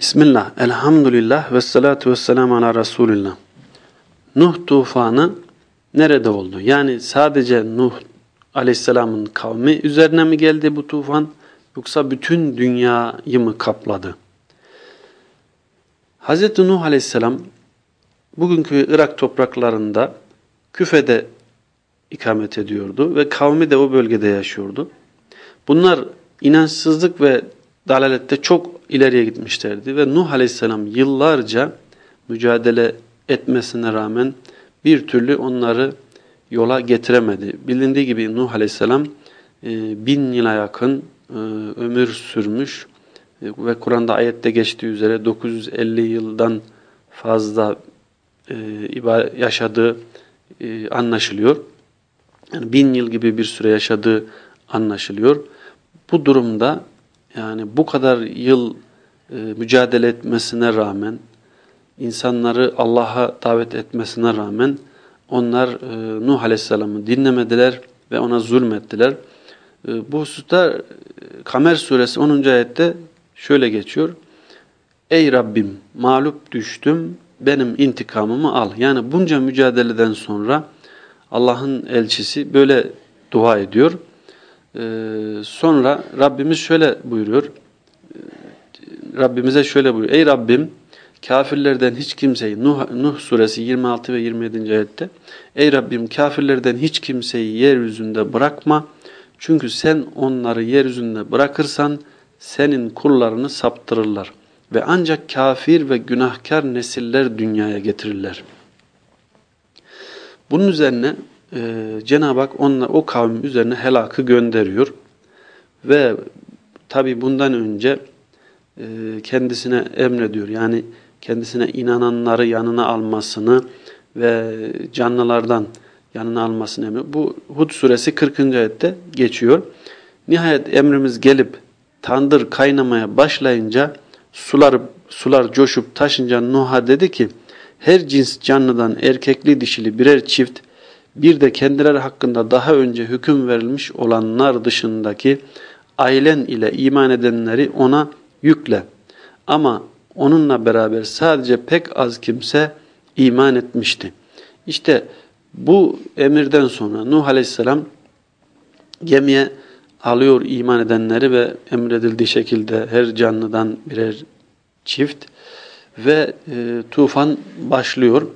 Bismillah, elhamdülillah ve salatu ve selamu ala Resulillah. Nuh tufanı nerede oldu? Yani sadece Nuh aleyhisselamın kavmi üzerine mi geldi bu tufan yoksa bütün dünyayı mı kapladı? Hz. Nuh aleyhisselam bugünkü Irak topraklarında Küfe'de ikamet ediyordu ve kavmi de o bölgede yaşıyordu. Bunlar inançsızlık ve dalalette çok ileriye gitmişlerdi ve Nuh Aleyhisselam yıllarca mücadele etmesine rağmen bir türlü onları yola getiremedi. Bilindiği gibi Nuh Aleyhisselam e, bin yıla yakın e, ömür sürmüş e, ve Kur'an'da ayette geçtiği üzere 950 yıldan fazla yaşadığı anlaşılıyor. Yani bin yıl gibi bir süre yaşadığı anlaşılıyor. Bu durumda yani bu kadar yıl e, mücadele etmesine rağmen, insanları Allah'a davet etmesine rağmen onlar e, Nuh Aleyhisselam'ı dinlemediler ve ona zulmettiler. E, bu hususta e, Kamer suresi 10. ayette şöyle geçiyor. Ey Rabbim mağlup düştüm benim intikamımı al. Yani bunca mücadeleden sonra Allah'ın elçisi böyle dua ediyor. Ee, sonra Rabbimiz şöyle buyuruyor. Ee, Rabbimize şöyle buyuruyor. Ey Rabbim kafirlerden hiç kimseyi Nuh, Nuh suresi 26 ve 27. ayette Ey Rabbim kafirlerden hiç kimseyi yeryüzünde bırakma. Çünkü sen onları yeryüzünde bırakırsan senin kullarını saptırırlar. Ve ancak kafir ve günahkar nesiller dünyaya getirirler. Bunun üzerine e, Cenab-ı Hak onunla, o kavim üzerine helakı gönderiyor. Ve tabi bundan önce e, kendisine emrediyor. Yani kendisine inananları yanına almasını ve canlılardan yanına almasını emrediyor. Bu Hud suresi 40. ayette geçiyor. Nihayet emrimiz gelip tandır kaynamaya başlayınca sular, sular coşup taşınca Nuh'a dedi ki her cins canlıdan erkekli dişili birer çift bir de kendileri hakkında daha önce hüküm verilmiş olanlar dışındaki ailen ile iman edenleri ona yükle. Ama onunla beraber sadece pek az kimse iman etmişti. İşte bu emirden sonra Nuh Aleyhisselam gemiye alıyor iman edenleri ve emredildiği şekilde her canlıdan birer çift ve e, tufan başlıyor.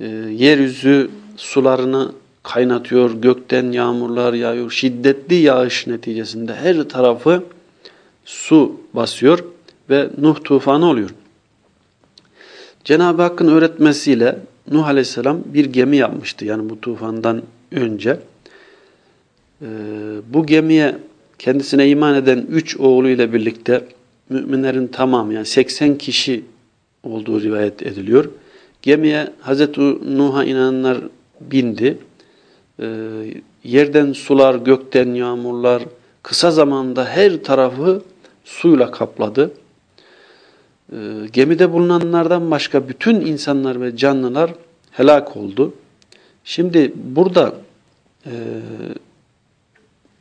E, yeryüzü sularını kaynatıyor, gökten yağmurlar yağıyor. Şiddetli yağış neticesinde her tarafı su basıyor ve Nuh tufanı oluyor. Cenab-ı Hakk'ın öğretmesiyle Nuh Aleyhisselam bir gemi yapmıştı. Yani bu tufandan önce. Ee, bu gemiye kendisine iman eden üç oğluyla birlikte müminlerin tamamı yani 80 kişi olduğu rivayet ediliyor. Gemiye Hazreti Nuh'a inananlar bindi. E, yerden sular, gökten yağmurlar kısa zamanda her tarafı suyla kapladı. E, gemide bulunanlardan başka bütün insanlar ve canlılar helak oldu. Şimdi burada e,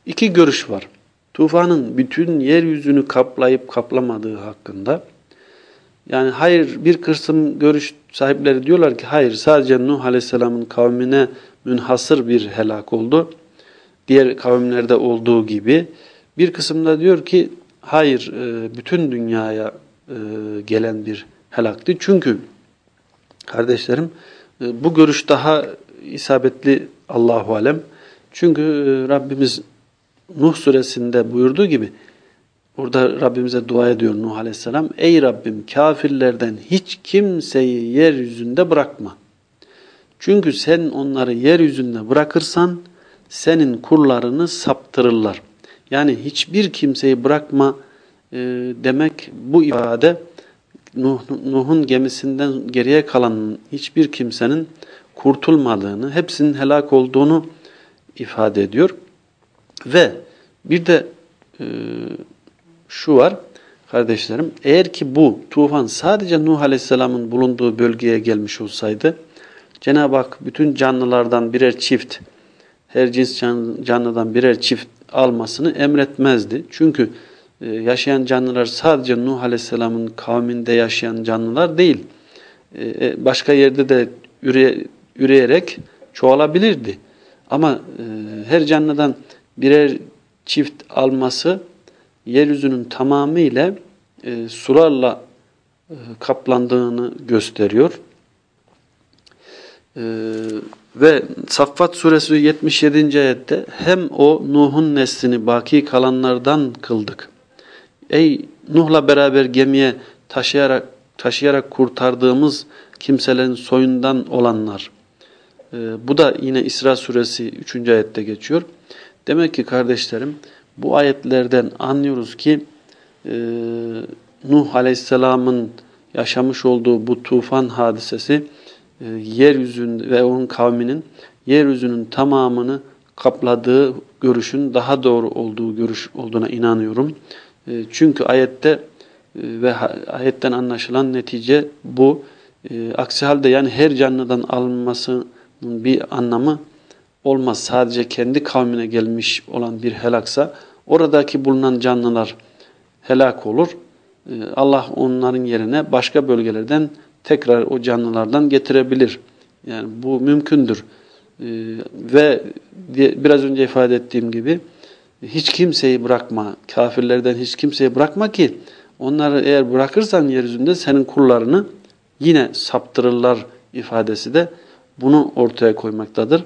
iki görüş var. Tufanın bütün yeryüzünü kaplayıp kaplamadığı hakkında. Yani hayır bir kısım görüş sahipleri diyorlar ki hayır sadece Nuh Aleyhisselam'ın kavmine münhasır bir helak oldu. Diğer kavimlerde olduğu gibi. Bir kısımda diyor ki hayır e, bütün dünyaya e, gelen bir helaktı. Çünkü kardeşlerim e, bu görüş daha isabetli Allahu Alem. Çünkü Rabbimiz Nuh suresinde buyurduğu gibi Burada Rabbimize dua ediyor Nuh Aleyhisselam. Ey Rabbim kafirlerden hiç kimseyi yeryüzünde bırakma. Çünkü sen onları yeryüzünde bırakırsan senin kurlarını saptırırlar. Yani hiçbir kimseyi bırakma e, demek bu ifade Nuh, Nuh'un gemisinden geriye kalan hiçbir kimsenin kurtulmadığını, hepsinin helak olduğunu ifade ediyor. Ve bir de e, şu var kardeşlerim eğer ki bu tufan sadece Nuh Aleyhisselam'ın bulunduğu bölgeye gelmiş olsaydı Cenab-ı Hak bütün canlılardan birer çift her cins canlıdan birer çift almasını emretmezdi. Çünkü e, yaşayan canlılar sadece Nuh Aleyhisselam'ın kavminde yaşayan canlılar değil. E, e, başka yerde de üre, üreyerek çoğalabilirdi. Ama her canlıdan birer çift alması yeryüzünün tamamıyla sularla kaplandığını gösteriyor. Ve Saffat suresi 77. ayette hem o Nuh'un neslini baki kalanlardan kıldık. Ey Nuh'la beraber gemiye taşıyarak taşıyarak kurtardığımız kimselerin soyundan olanlar. Ee, bu da yine İsra suresi 3. ayette geçiyor. Demek ki kardeşlerim bu ayetlerden anlıyoruz ki e, Nuh aleyhisselamın yaşamış olduğu bu tufan hadisesi e, yeryüzünde ve onun kavminin yeryüzünün tamamını kapladığı görüşün daha doğru olduğu görüş olduğuna inanıyorum. E, çünkü ayette e, ve ayetten anlaşılan netice bu. Aksi halde yani her canlıdan alınmasının bir anlamı olmaz. Sadece kendi kavmine gelmiş olan bir helaksa oradaki bulunan canlılar helak olur. Allah onların yerine başka bölgelerden tekrar o canlılardan getirebilir. Yani bu mümkündür. Ee, ve biraz önce ifade ettiğim gibi hiç kimseyi bırakma, kafirlerden hiç kimseyi bırakma ki onları eğer bırakırsan yeryüzünde senin kullarını yine saptırırlar ifadesi de bunu ortaya koymaktadır.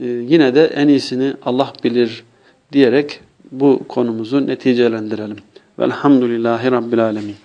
Ee, yine de en iyisini Allah bilir diyerek bu konumuzu neticelendirelim. Velhamdülillahi Rabbil Alemin.